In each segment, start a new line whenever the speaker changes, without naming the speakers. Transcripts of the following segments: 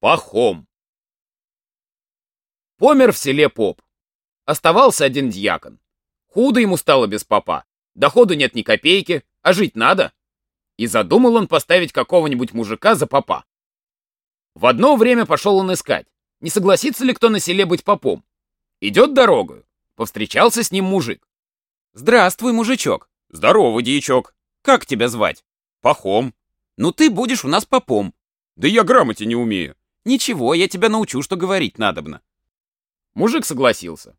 Пахом. Помер в селе поп. Оставался один дьякон. Худо ему стало без попа. Доходу нет ни копейки, а жить надо. И задумал он поставить какого-нибудь мужика за попа. В одно время пошел он искать, не согласится ли кто на селе быть попом. Идет дорогою. Повстречался с ним мужик.
Здравствуй, мужичок.
Здорово, дьячок.
Как тебя звать?
Пахом.
Ну ты будешь у нас попом.
Да я грамоте не умею.
Ничего, я тебя научу, что говорить надобно.
Мужик согласился.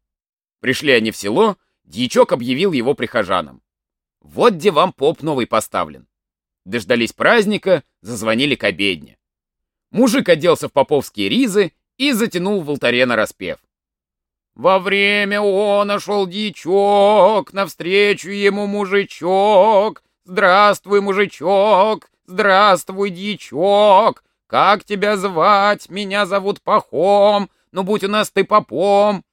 Пришли они в село, дьячок объявил его прихожанам. Вот где вам поп новый поставлен. Дождались праздника, зазвонили к обедне. Мужик оделся в поповские ризы и затянул в алтаре на распев. Во время он нашел дичок, навстречу ему мужичок. Здравствуй, мужичок, здравствуй, дичок. Как тебя звать? Меня зовут Пахом, ну будь у нас ты попом.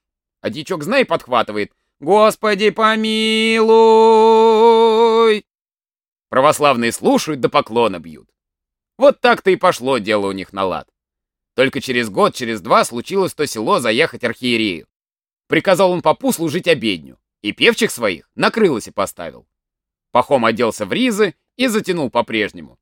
А дичок, знай, подхватывает. Господи, помилуй. Православные слушают да поклона бьют. Вот так-то и пошло дело у них на лад. Только через год, через два случилось то село заехать архиерею. Приказал он попу служить обедню, и певчих своих накрылось и поставил. Пахом оделся в ризы и затянул по-прежнему.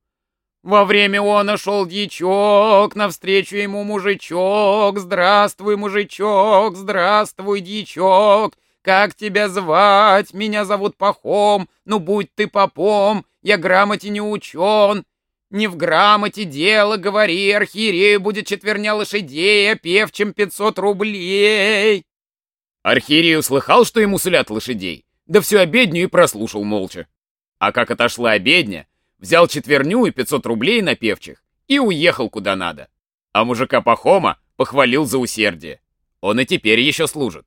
Во время он нашел дичок, навстречу ему мужичок. Здравствуй, мужичок, здравствуй, дичок. Как тебя звать? Меня зовут Пахом, ну будь ты попом, я грамоте не учен. Не в грамоте дело, говори, архиерею будет четверня лошадей, а певчим пятьсот рублей. Архиерей услыхал, что ему сулят лошадей, да всю обедню и прослушал молча. А как отошла обедня, взял четверню и 500 рублей на певчих и уехал куда надо. А мужика Пахома похвалил за усердие. Он и теперь еще служит.